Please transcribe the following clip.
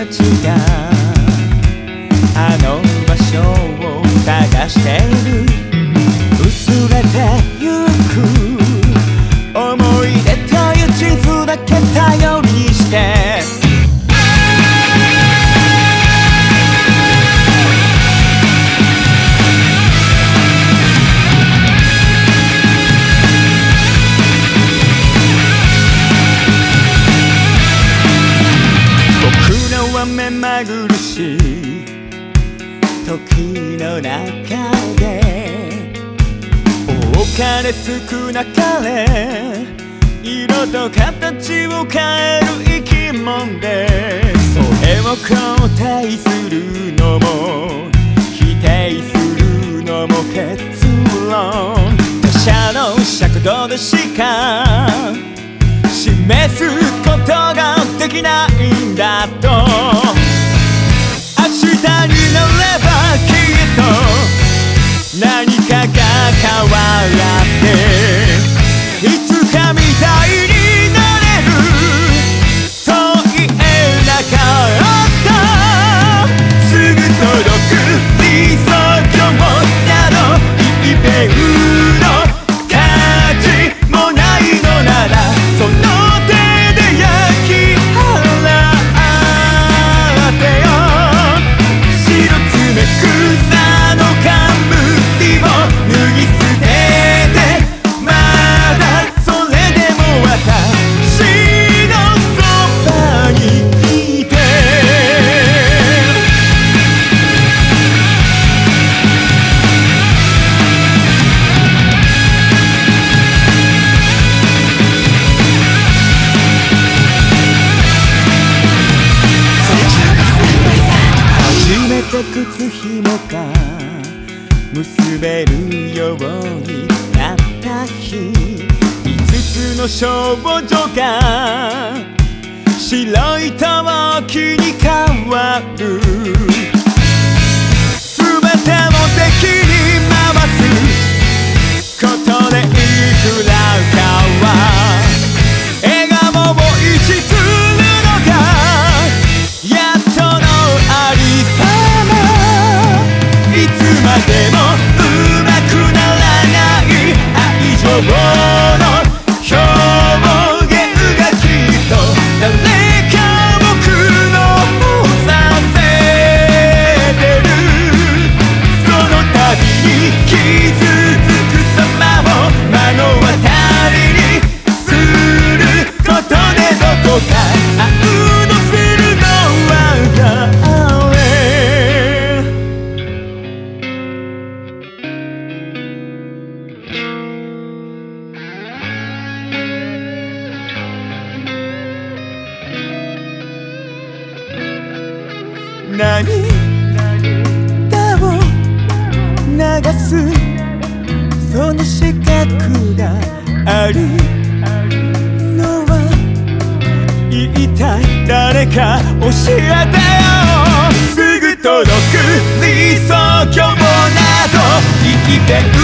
たちが時の中で多かれ少なかれ色と形を変える生き物でそれを肯定するのも否定するのも結論。他者の尺度でしか示すことができないんだと。変わらって初めて靴ひもが結べるようになった日五つの少女が白い陶器に変わる涙を流す。その資格があるのは言いたい誰か教えてよ。すぐ届く理想郷など一遍の